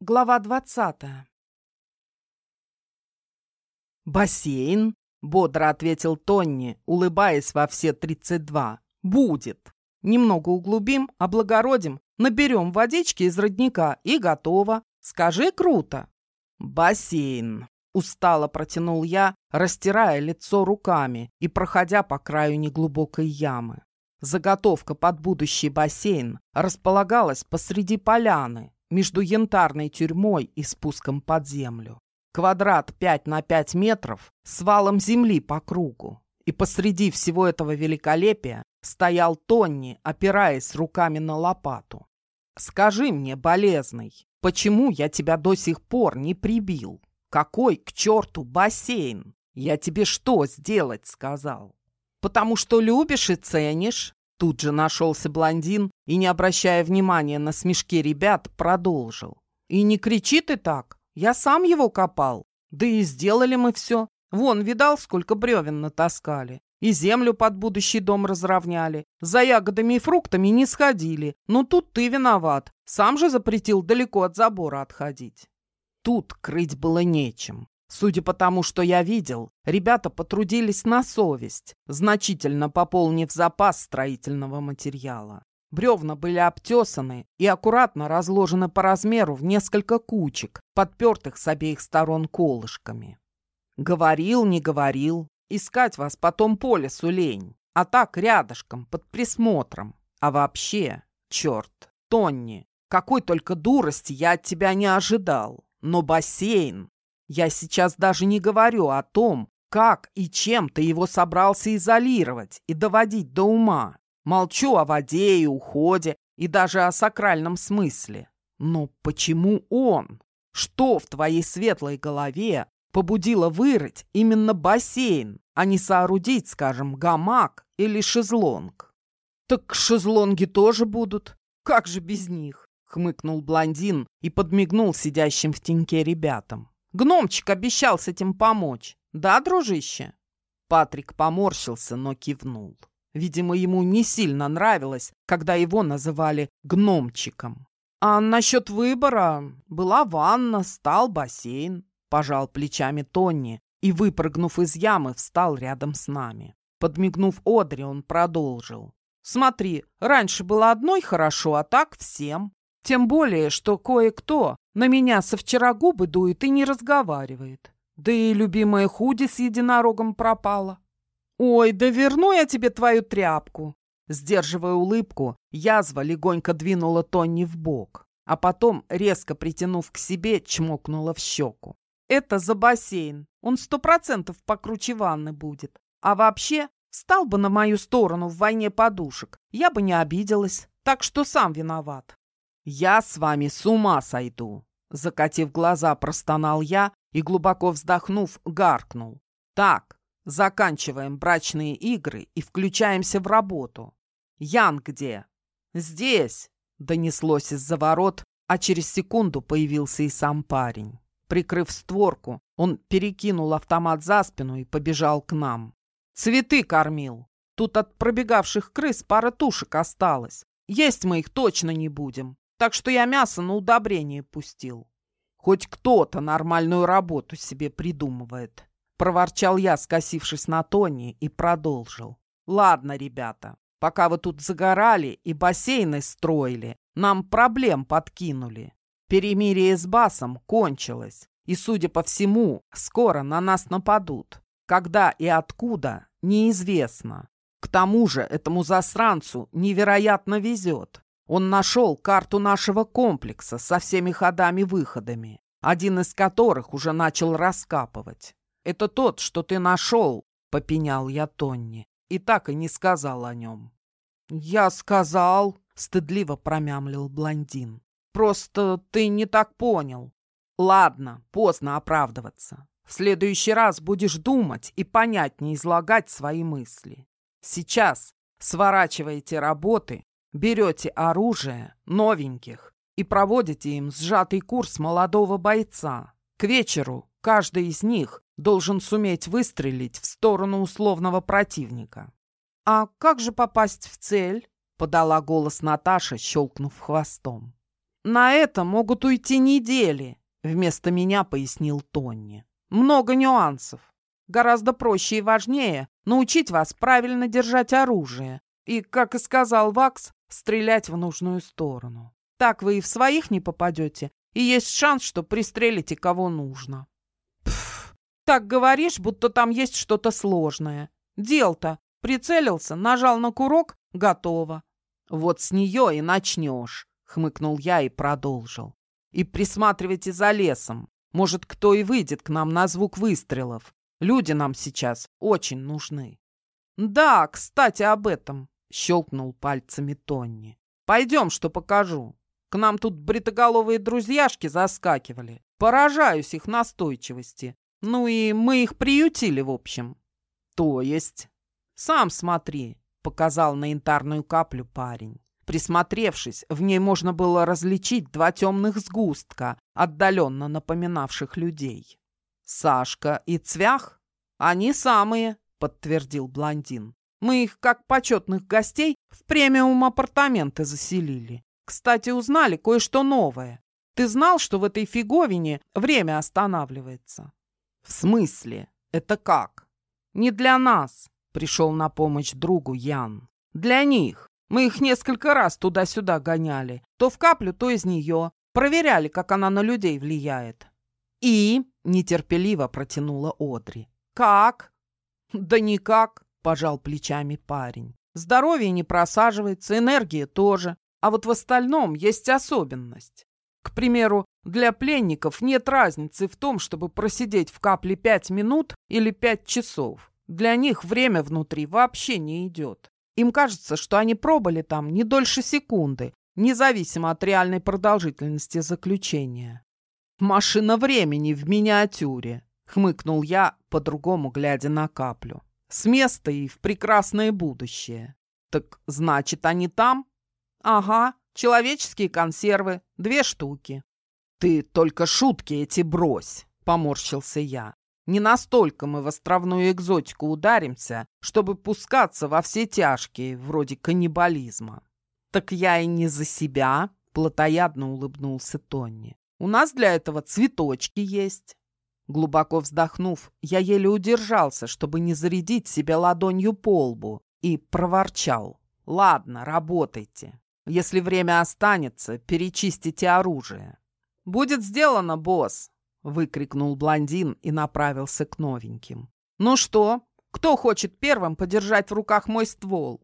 Глава двадцатая. «Бассейн?» — бодро ответил Тонни, улыбаясь во все тридцать два. «Будет. Немного углубим, облагородим, наберем водички из родника и готово. Скажи круто!» «Бассейн!» — устало протянул я, растирая лицо руками и проходя по краю неглубокой ямы. Заготовка под будущий бассейн располагалась посреди поляны, между янтарной тюрьмой и спуском под землю. Квадрат 5 на 5 метров с валом земли по кругу. И посреди всего этого великолепия стоял Тонни, опираясь руками на лопату. «Скажи мне, болезный, почему я тебя до сих пор не прибил? Какой к черту бассейн? Я тебе что сделать сказал? Потому что любишь и ценишь, Тут же нашелся блондин и, не обращая внимания на смешки ребят, продолжил. «И не кричи ты так. Я сам его копал. Да и сделали мы все. Вон, видал, сколько бревен натаскали. И землю под будущий дом разровняли. За ягодами и фруктами не сходили. Но тут ты виноват. Сам же запретил далеко от забора отходить». Тут крыть было нечем. Судя по тому, что я видел, ребята потрудились на совесть, значительно пополнив запас строительного материала. Бревна были обтесаны и аккуратно разложены по размеру в несколько кучек, подпертых с обеих сторон колышками. Говорил, не говорил, искать вас потом по лесу лень, а так рядышком, под присмотром. А вообще, черт, Тонни, какой только дурости я от тебя не ожидал. Но бассейн я сейчас даже не говорю о том, как и чем ты его собрался изолировать и доводить до ума. Молчу о воде и уходе, и даже о сакральном смысле. Но почему он? Что в твоей светлой голове побудило вырыть именно бассейн, а не соорудить, скажем, гамак или шезлонг? Так шезлонги тоже будут. Как же без них? Хмыкнул блондин и подмигнул сидящим в теньке ребятам. Гномчик обещал с этим помочь. Да, дружище?» Патрик поморщился, но кивнул. Видимо, ему не сильно нравилось, когда его называли гномчиком. «А насчет выбора была ванна, стал бассейн», — пожал плечами Тони и, выпрыгнув из ямы, встал рядом с нами. Подмигнув Одри, он продолжил. «Смотри, раньше было одной хорошо, а так всем. Тем более, что кое-кто на меня со вчера губы дует и не разговаривает. Да и любимая худи с единорогом пропала. «Ой, да верну я тебе твою тряпку!» Сдерживая улыбку, язва легонько двинула Тонни в бок, а потом, резко притянув к себе, чмокнула в щеку. «Это за бассейн. Он сто процентов покруче ванны будет. А вообще, стал бы на мою сторону в войне подушек, я бы не обиделась, так что сам виноват». «Я с вами с ума сойду!» Закатив глаза, простонал я и, глубоко вздохнув, гаркнул. «Так, заканчиваем брачные игры и включаемся в работу. Ян где?» «Здесь!» — донеслось из-за ворот, а через секунду появился и сам парень. Прикрыв створку, он перекинул автомат за спину и побежал к нам. «Цветы кормил. Тут от пробегавших крыс пара тушек осталось. Есть мы их точно не будем. Так что я мясо на удобрение пустил. Хоть кто-то нормальную работу себе придумывает. Проворчал я, скосившись на Тони, и продолжил. Ладно, ребята, пока вы тут загорали и бассейны строили, нам проблем подкинули. Перемирие с Басом кончилось, и, судя по всему, скоро на нас нападут. Когда и откуда, неизвестно. К тому же этому засранцу невероятно везет. Он нашел карту нашего комплекса со всеми ходами-выходами, один из которых уже начал раскапывать. Это тот, что ты нашел, — попенял я Тонни, и так и не сказал о нем. Я сказал, — стыдливо промямлил блондин. Просто ты не так понял. Ладно, поздно оправдываться. В следующий раз будешь думать и понятнее излагать свои мысли. Сейчас сворачивайте работы Берете оружие, новеньких, и проводите им сжатый курс молодого бойца. К вечеру каждый из них должен суметь выстрелить в сторону условного противника. «А как же попасть в цель?» — подала голос Наташа, щелкнув хвостом. на это могут уйти недели, вместо меня пояснил Тонни. Много нюансов. Гораздо проще и важнее научить вас правильно держать оружие и, как и сказал Вакс, стрелять в нужную сторону. Так вы и в своих не попадете, и есть шанс, что пристрелите кого нужно. Пф, так говоришь, будто там есть что-то сложное. Дел-то. Прицелился, нажал на курок, готово. Вот с нее и начнешь, хмыкнул я и продолжил. И присматривайте за лесом. Может, кто и выйдет к нам на звук выстрелов. Люди нам сейчас очень нужны. Да, кстати, об этом, щелкнул пальцами Тонни. Пойдем, что покажу. К нам тут бритоголовые друзьяшки заскакивали. Поражаюсь их настойчивости. Ну и мы их приютили, в общем. То есть? Сам смотри, показал на янтарную каплю парень. Присмотревшись, в ней можно было различить два темных сгустка, отдаленно напоминавших людей. «Сашка и Цвях? Они самые», — подтвердил блондин. «Мы их, как почетных гостей, в премиум апартаменты заселили. Кстати, узнали кое-что новое. Ты знал, что в этой фиговине время останавливается? В смысле? Это как? Не для нас, пришел на помощь другу Ян. Для них. Мы их несколько раз туда-сюда гоняли. То в каплю, то из нее. Проверяли, как она на людей влияет. И нетерпеливо протянула Одри. Как? Да никак, пожал плечами парень. Здоровье не просаживается, энергия тоже. А вот в остальном есть особенность. К примеру, для пленников нет разницы в том, чтобы просидеть в капле пять минут или пять часов. Для них время внутри вообще не идет. Им кажется, что они пробыли там не дольше секунды, независимо от реальной продолжительности заключения. «Машина времени в миниатюре», — хмыкнул я, по-другому глядя на каплю. «С места и в прекрасное будущее». «Так значит, они там?» «Ага, человеческие консервы, две штуки». «Ты только шутки эти брось», — поморщился я. «Не настолько мы в островную экзотику ударимся, чтобы пускаться во все тяжкие, вроде каннибализма». «Так я и не за себя», — плотоядно улыбнулся Тонни. «У нас для этого цветочки есть». Глубоко вздохнув, я еле удержался, чтобы не зарядить себя ладонью по лбу, и проворчал. «Ладно, работайте. Если время останется, перечистите оружие. «Будет сделано, босс!» — выкрикнул блондин и направился к новеньким. «Ну что, кто хочет первым подержать в руках мой ствол?»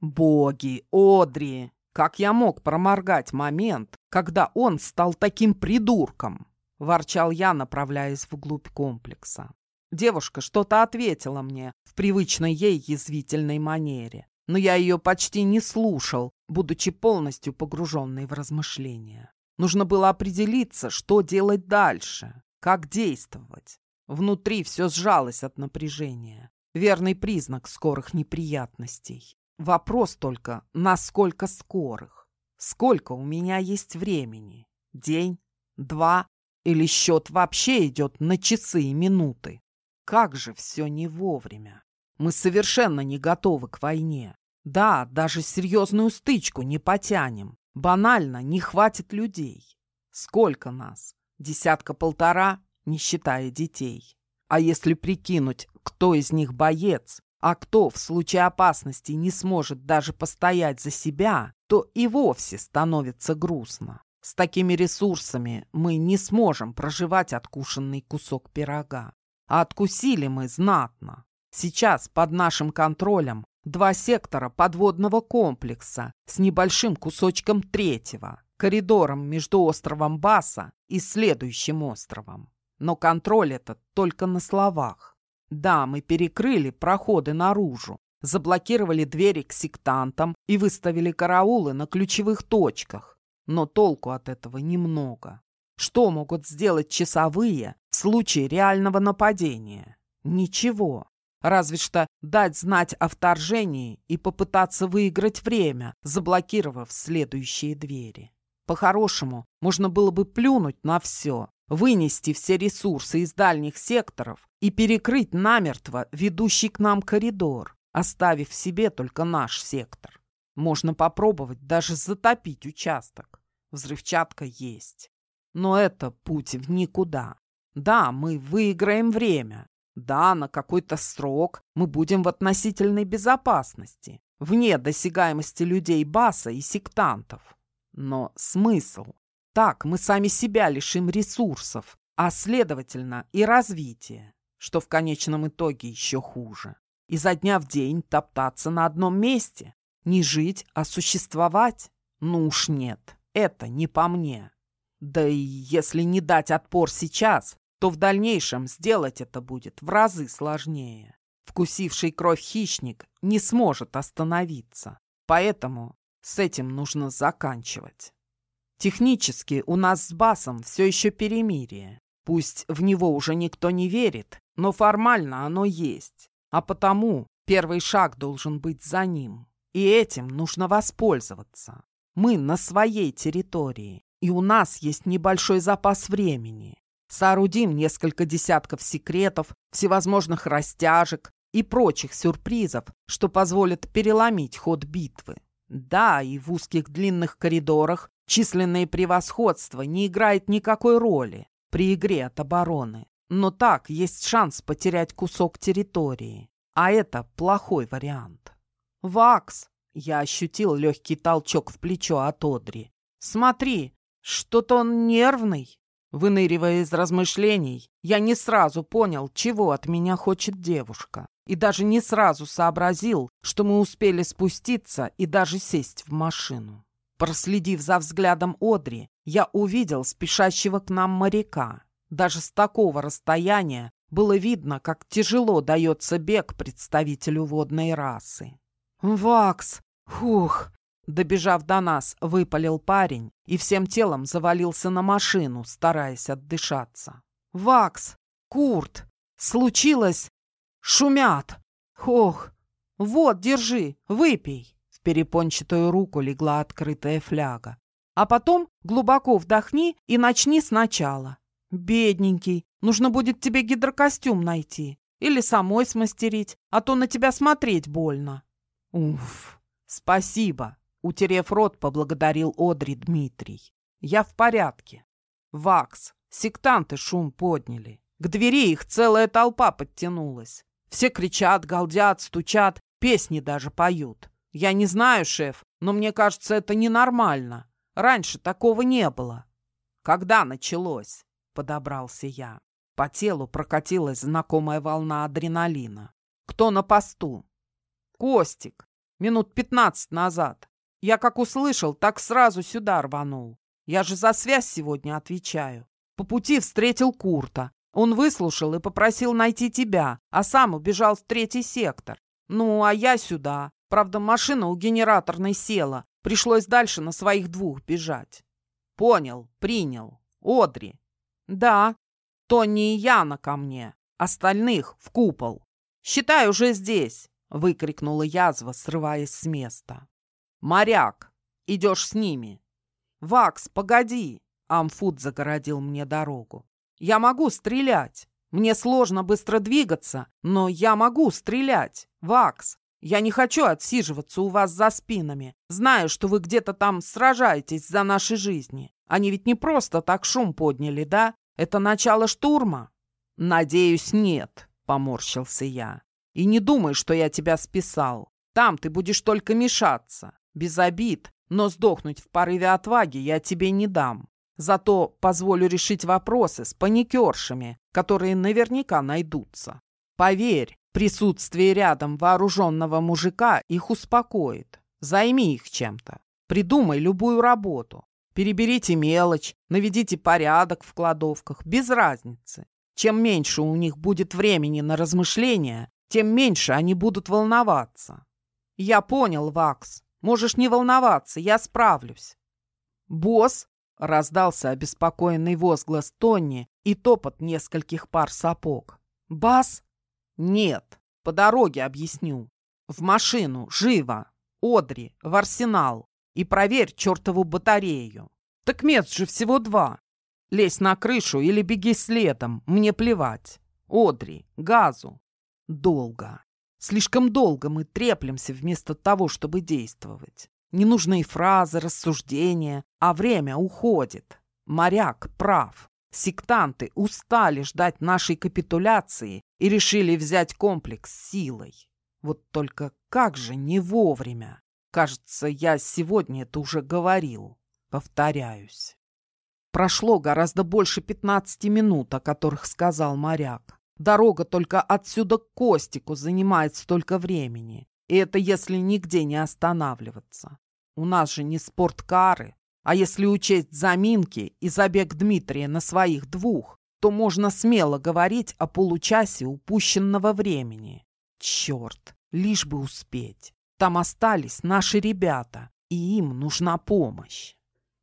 «Боги, Одри! Как я мог проморгать момент, когда он стал таким придурком?» — ворчал я, направляясь вглубь комплекса. Девушка что-то ответила мне в привычной ей язвительной манере, но я ее почти не слушал, будучи полностью погруженной в размышления. Нужно было определиться, что делать дальше, как действовать. Внутри все сжалось от напряжения. Верный признак скорых неприятностей. Вопрос только, насколько скорых? Сколько у меня есть времени? День? Два? Или счет вообще идет на часы и минуты? Как же все не вовремя. Мы совершенно не готовы к войне. Да, даже серьезную стычку не потянем. Банально не хватит людей. Сколько нас? Десятка-полтора, не считая детей. А если прикинуть, кто из них боец, а кто в случае опасности не сможет даже постоять за себя, то и вовсе становится грустно. С такими ресурсами мы не сможем проживать откушенный кусок пирога. А откусили мы знатно. Сейчас под нашим контролем два сектора подводного комплекса с небольшим кусочком третьего, коридором между островом Баса и следующим островом. Но контроль этот только на словах. Да, мы перекрыли проходы наружу, заблокировали двери к сектантам и выставили караулы на ключевых точках. Но толку от этого немного. Что могут сделать часовые в случае реального нападения? Ничего. Разве что дать знать о вторжении и попытаться выиграть время, заблокировав следующие двери. По-хорошему, можно было бы плюнуть на все, вынести все ресурсы из дальних секторов и перекрыть намертво ведущий к нам коридор, оставив себе только наш сектор. Можно попробовать даже затопить участок. взрывчатка есть. Но это путь в никуда. Да, мы выиграем время. Да, на какой-то срок мы будем в относительной безопасности, вне досягаемости людей Баса и сектантов. Но смысл? Так мы сами себя лишим ресурсов, а следовательно и развития, что в конечном итоге еще хуже. Изо дня в день топтаться на одном месте, не жить, а существовать? Ну уж нет, это не по мне. Да и если не дать отпор сейчас, то в дальнейшем сделать это будет в разы сложнее. Вкусивший кровь хищник не сможет остановиться. Поэтому с этим нужно заканчивать. Технически у нас с Басом все еще перемирие. Пусть в него уже никто не верит, но формально оно есть. А потому первый шаг должен быть за ним. И этим нужно воспользоваться. Мы на своей территории, и у нас есть небольшой запас времени. Соорудим несколько десятков секретов, всевозможных растяжек и прочих сюрпризов, что позволит переломить ход битвы. Да, и в узких длинных коридорах численное превосходство не играет никакой роли при игре от обороны. Но так есть шанс потерять кусок территории. А это плохой вариант. «Вакс!» — я ощутил легкий толчок в плечо от Одри. «Смотри, что-то он нервный». Выныривая из размышлений, я не сразу понял, чего от меня хочет девушка. И даже не сразу сообразил, что мы успели спуститься и даже сесть в машину. Проследив за взглядом Одри, я увидел спешащего к нам моряка. Даже с такого расстояния было видно, как тяжело дается бег представителю водной расы. «Вакс! Хух!» Добежав до нас, выпалил парень и всем телом завалился на машину, стараясь отдышаться. «Вакс! Курт! Случилось! Шумят! Ох! Вот, держи, выпей!» В перепончатую руку легла открытая фляга. «А потом глубоко вдохни и начни сначала. Бедненький, нужно будет тебе гидрокостюм найти или самой смастерить, а то на тебя смотреть больно». «Уф! Спасибо!» Утерев рот, поблагодарил Одри Дмитрий. «Я в порядке. Вакс, сектанты шум подняли. К двери их целая толпа подтянулась. Все кричат, галдят, стучат, песни даже поют. Я не знаю, шеф, но мне кажется, это ненормально. Раньше такого не было. Когда началось? Подобрался я. По телу прокатилась знакомая волна адреналина. Кто на посту? Костик. Минут пятнадцать назад. Я как услышал, так сразу сюда рванул. Я же за связь сегодня отвечаю. По пути встретил Курта. Он выслушал и попросил найти тебя, а сам убежал в третий сектор. Ну, а я сюда. Правда, машина у генераторной села. Пришлось дальше на своих двух бежать. Понял, принял. Одри. Да. Тони и Яна ко мне. Остальных в купол. Считай, уже здесь. Выкрикнула язва, срываясь с места. «Моряк, идешь с ними». «Вакс, погоди!» Амфут загородил мне дорогу. «Я могу стрелять. Мне сложно быстро двигаться, но я могу стрелять. Вакс, я не хочу отсиживаться у вас за спинами. Знаю, что вы где-то там сражаетесь за наши жизни. Они ведь не просто так шум подняли, да? Это начало штурма?» «Надеюсь, нет», — поморщился я. «И не думай, что я тебя списал. Там ты будешь только мешаться без обид, но сдохнуть в порыве отваги я тебе не дам. Зато позволю решить вопросы с паникершами, которые наверняка найдутся. Поверь, присутствие рядом вооруженного мужика их успокоит. Займи их чем-то. Придумай любую работу. Переберите мелочь, наведите порядок в кладовках, без разницы. Чем меньше у них будет времени на размышления, тем меньше они будут волноваться. Я понял, Вакс. Можешь не волноваться, я справлюсь. Босс, раздался обеспокоенный возглас Тонни и топот нескольких пар сапог. Бас? Нет, по дороге объясню. В машину, живо. Одри, в арсенал. И проверь чертову батарею. Так мест же всего два. Лезь на крышу или беги следом, мне плевать. Одри, газу. Долго. Слишком долго мы треплемся вместо того, чтобы действовать. Ненужные фразы, рассуждения, а время уходит. Моряк прав. Сектанты устали ждать нашей капитуляции и решили взять комплекс силой. Вот только как же не вовремя. Кажется, я сегодня это уже говорил. Повторяюсь. Прошло гораздо больше 15 минут, о которых сказал моряк. Дорога только отсюда к Костику занимает столько времени. И это если нигде не останавливаться. У нас же не спорткары. А если учесть заминки и забег Дмитрия на своих двух, то можно смело говорить о получасе упущенного времени. Черт, лишь бы успеть. Там остались наши ребята, и им нужна помощь.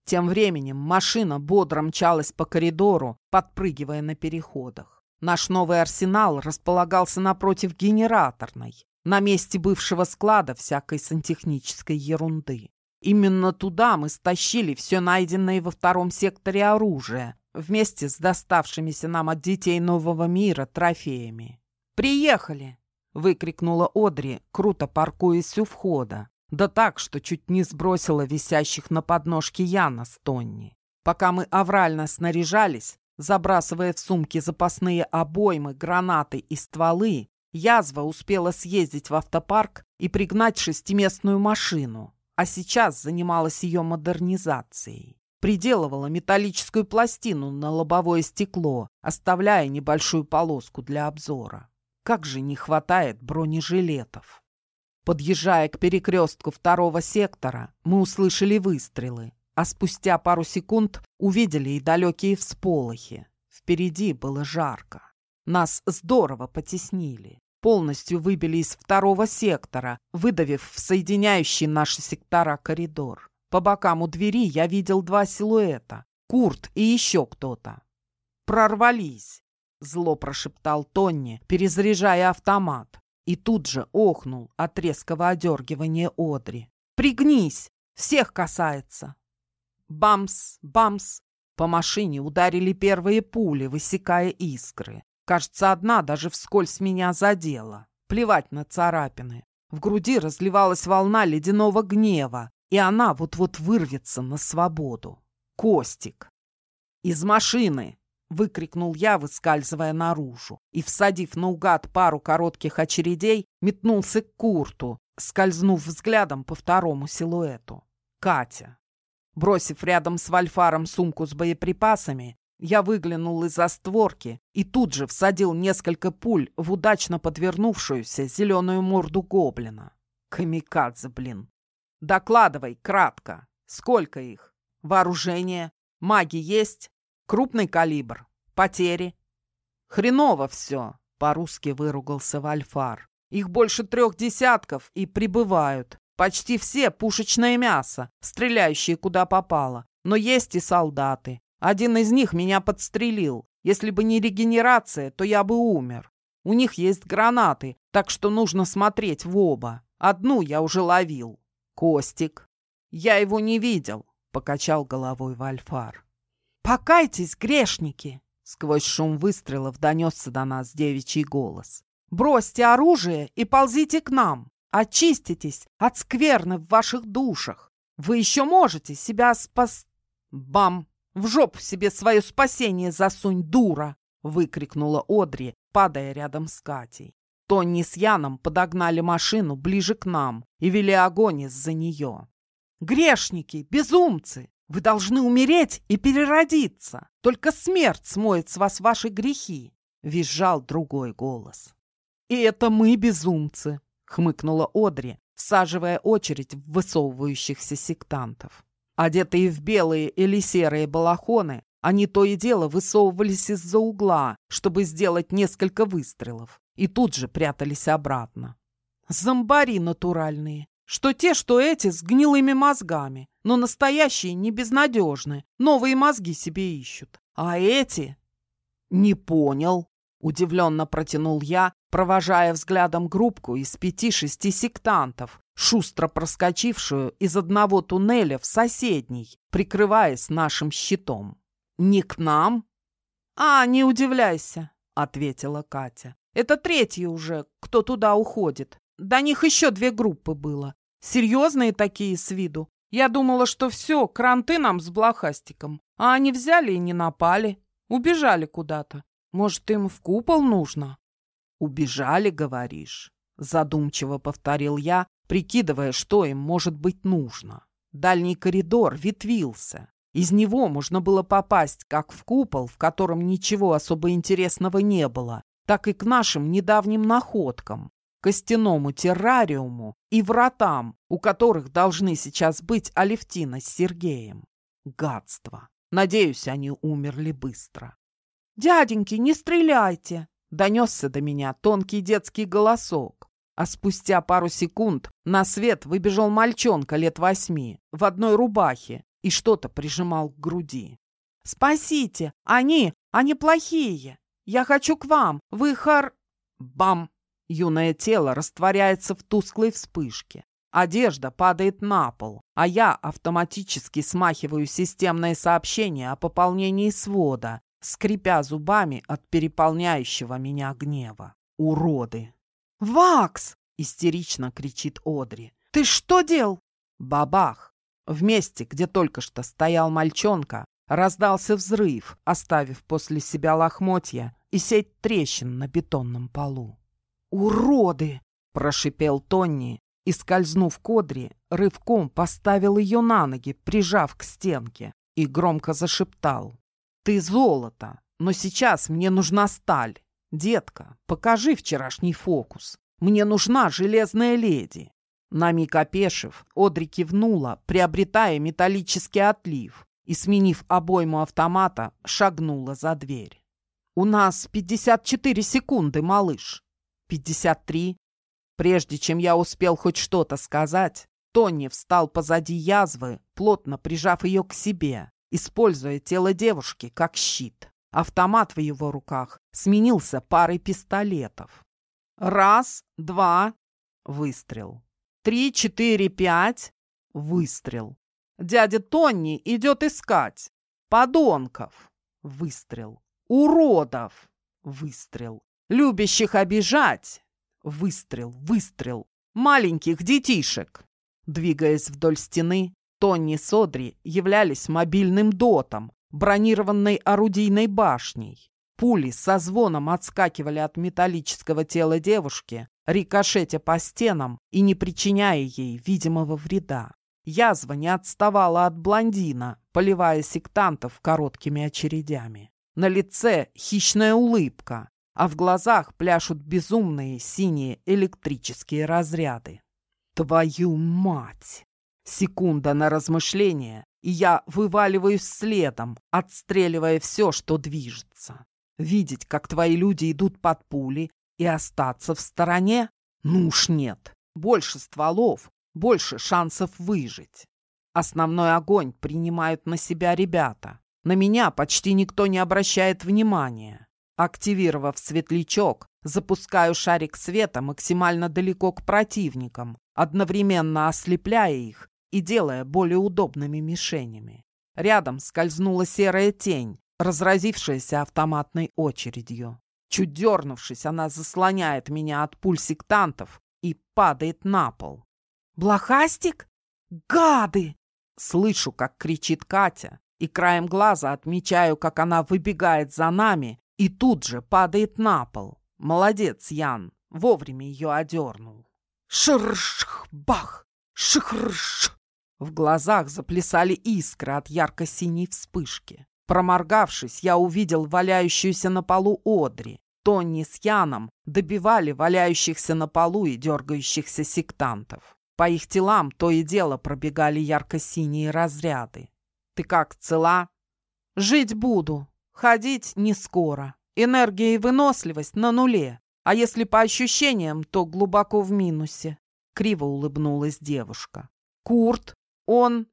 Тем временем машина бодро мчалась по коридору, подпрыгивая на переходах. Наш новый арсенал располагался напротив генераторной, на месте бывшего склада всякой сантехнической ерунды. Именно туда мы стащили все найденное во втором секторе оружие, вместе с доставшимися нам от детей нового мира трофеями. «Приехали!» — выкрикнула Одри, круто паркуясь у входа. Да так, что чуть не сбросила висящих на подножке Яна с Тонни. Пока мы аврально снаряжались, забрасывая в сумки запасные обоймы, гранаты и стволы, язва успела съездить в автопарк и пригнать шестиместную машину, а сейчас занималась ее модернизацией. Приделывала металлическую пластину на лобовое стекло, оставляя небольшую полоску для обзора. Как же не хватает бронежилетов. Подъезжая к перекрестку второго сектора, мы услышали выстрелы, а спустя пару секунд увидели и далекие всполохи. Впереди было жарко. Нас здорово потеснили. Полностью выбили из второго сектора, выдавив в соединяющий наши сектора коридор. По бокам у двери я видел два силуэта. Курт и еще кто-то. «Прорвались!» — зло прошептал Тонни, перезаряжая автомат. И тут же охнул от резкого одергивания Одри. «Пригнись! Всех касается!» Бамс, бамс! По машине ударили первые пули, высекая искры. Кажется, одна даже вскользь меня задела. Плевать на царапины. В груди разливалась волна ледяного гнева, и она вот-вот вырвется на свободу. Костик. «Из машины!» выкрикнул я, выскальзывая наружу, и, всадив наугад пару коротких очередей, метнулся к Курту, скользнув взглядом по второму силуэту. Катя. Бросив рядом с Вальфаром сумку с боеприпасами, я выглянул из-за створки и тут же всадил несколько пуль в удачно подвернувшуюся зеленую морду гоблина. Камикадзе, блин. Докладывай, кратко. Сколько их? Вооружение? Маги есть? Крупный калибр. Потери. Хреново все, по-русски выругался Вальфар. Их больше трех десятков и прибывают. Почти все пушечное мясо, стреляющие куда попало. Но есть и солдаты. Один из них меня подстрелил. Если бы не регенерация, то я бы умер. У них есть гранаты, так что нужно смотреть в оба. Одну я уже ловил. Костик. Я его не видел, покачал головой Вальфар. «Покайтесь, грешники!» Сквозь шум выстрелов донесся до нас девичий голос. «Бросьте оружие и ползите к нам! Очиститесь от скверны в ваших душах! Вы еще можете себя спас...» «Бам! В жопу себе свое спасение засунь, дура!» выкрикнула Одри, падая рядом с Катей. Тони с Яном подогнали машину ближе к нам и вели огонь из-за нее. «Грешники! Безумцы! Вы должны умереть и переродиться. Только смерть смоет с вас ваши грехи, — визжал другой голос. И это мы безумцы, — хмыкнула Одри, всаживая очередь в высовывающихся сектантов. Одетые в белые или серые балахоны, они то и дело высовывались из-за угла, чтобы сделать несколько выстрелов, и тут же прятались обратно. Зомбари натуральные, что те, что эти с гнилыми мозгами, но настоящие не безнадежны, новые мозги себе ищут. А эти... Не понял, удивленно протянул я, провожая взглядом группку из пяти-шести сектантов, шустро проскочившую из одного туннеля в соседний, прикрываясь нашим щитом. «Не к нам?» «А, не удивляйся», — ответила Катя. «Это третий уже, кто туда уходит. До них еще две группы было. Серьезные такие с виду. Я думала, что все, кранты нам с блохастиком. А они взяли и не напали. Убежали куда-то. Может, им в купол нужно? Убежали, говоришь? Задумчиво повторил я, прикидывая, что им может быть нужно. Дальний коридор ветвился. Из него можно было попасть как в купол, в котором ничего особо интересного не было, так и к нашим недавним находкам, костяному террариуму и вратам, у которых должны сейчас быть Алевтина с Сергеем. Гадство. Надеюсь, они умерли быстро. «Дяденьки, не стреляйте!» — донесся до меня тонкий детский голосок. А спустя пару секунд на свет выбежал мальчонка лет восьми в одной рубахе и что-то прижимал к груди. «Спасите! Они! Они плохие! Я хочу к вам! Вы хар...» Бам! Юное тело растворяется в тусклой вспышке. Одежда падает на пол, а я автоматически смахиваю системное сообщение о пополнении свода, скрипя зубами от переполняющего меня гнева. Уроды! «Вакс!» — истерично кричит Одри. «Ты что дел?» Бабах! В месте, где только что стоял мальчонка, раздался взрыв, оставив после себя лохмотья и сеть трещин на бетонном полу. «Уроды!» — прошипел Тонни и, скользнув к Одри, рывком поставил ее на ноги, прижав к стенке, и громко зашептал. «Ты золото, но сейчас мне нужна сталь. «Детка, покажи вчерашний фокус. Мне нужна железная леди». На миг опешив, Одри кивнула, приобретая металлический отлив, и, сменив обойму автомата, шагнула за дверь. «У нас 54 секунды, малыш». «53». Прежде чем я успел хоть что-то сказать, Тони встал позади язвы, плотно прижав ее к себе, используя тело девушки как щит. Автомат в его руках сменился парой пистолетов. Раз, два, выстрел. Три, четыре, пять, выстрел. Дядя Тонни идет искать. Подонков. Выстрел. Уродов. Выстрел. Любящих обижать. Выстрел, выстрел. Маленьких детишек. Двигаясь вдоль стены, Тонни с Одри являлись мобильным дотом, бронированной орудийной башней. Пули со звоном отскакивали от металлического тела девушки, рикошетя по стенам и не причиняя ей видимого вреда. Язва не отставала от блондина, поливая сектантов короткими очередями. На лице хищная улыбка, а в глазах пляшут безумные синие электрические разряды. Твою мать! Секунда на размышление, и я вываливаюсь следом, отстреливая все, что движется. Видеть, как твои люди идут под пули, и остаться в стороне? Ну уж нет. Больше стволов, больше шансов выжить. Основной огонь принимают на себя ребята. На меня почти никто не обращает внимания. Активировав светлячок, запускаю шарик света максимально далеко к противникам, одновременно ослепляя их и делая более удобными мишенями. Рядом скользнула серая тень, разразившаяся автоматной очередью. Чуть дернувшись, она заслоняет меня от пуль сектантов и падает на пол. «Блохастик? Гады!» Слышу, как кричит Катя, и краем глаза отмечаю, как она выбегает за нами и тут же падает на пол. Молодец, Ян, вовремя ее одернул. Шрш-бах! Шхрш! В глазах заплясали искры от ярко-синей вспышки. Проморгавшись, я увидел валяющуюся на полу Одри. Тонни с Яном добивали валяющихся на полу и дергающихся сектантов. По их телам то и дело пробегали ярко-синие разряды. «Ты как, цела?» «Жить буду. Ходить не скоро. Энергия и выносливость на нуле. А если по ощущениям, то глубоко в минусе». Криво улыбнулась девушка. «Курт, он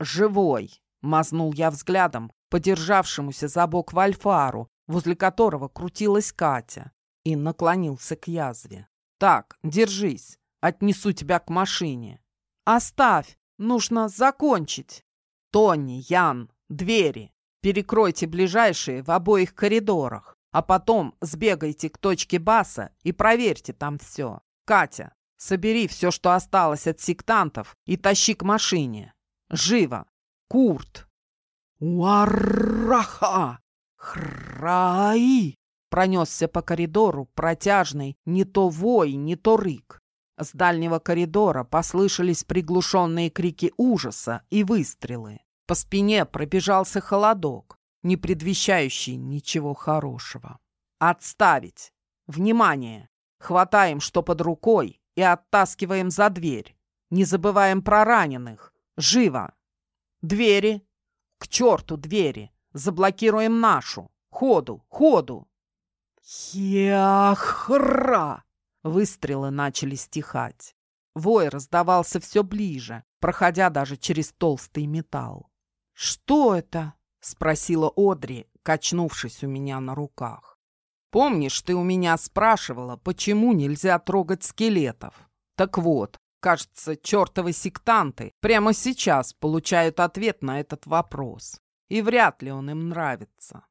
живой, мазнул я взглядом, подержавшемуся за бок Вальфару, возле которого крутилась Катя, и наклонился к язве. «Так, держись, отнесу тебя к машине». «Оставь, нужно закончить». «Тони, Ян, двери, перекройте ближайшие в обоих коридорах, а потом сбегайте к точке баса и проверьте там все. Катя, Собери все, что осталось от сектантов, и тащи к машине. Живо! Курт!» «Уараха! Храи!» Пронесся по коридору протяжный не то вой, не то рык. С дальнего коридора послышались приглушенные крики ужаса и выстрелы. По спине пробежался холодок, не предвещающий ничего хорошего. «Отставить! Внимание! Хватаем, что под рукой, и оттаскиваем за дверь. Не забываем про раненых. Живо! Двери! К черту двери! Заблокируем нашу! Ходу! Ходу!» «Хяхра!» Выстрелы начали стихать. Вой раздавался все ближе, проходя даже через толстый металл. «Что это?» — спросила Одри, качнувшись у меня на руках. «Помнишь, ты у меня спрашивала, почему нельзя трогать скелетов? Так вот, кажется, чертовы сектанты прямо сейчас получают ответ на этот вопрос. И вряд ли он им нравится.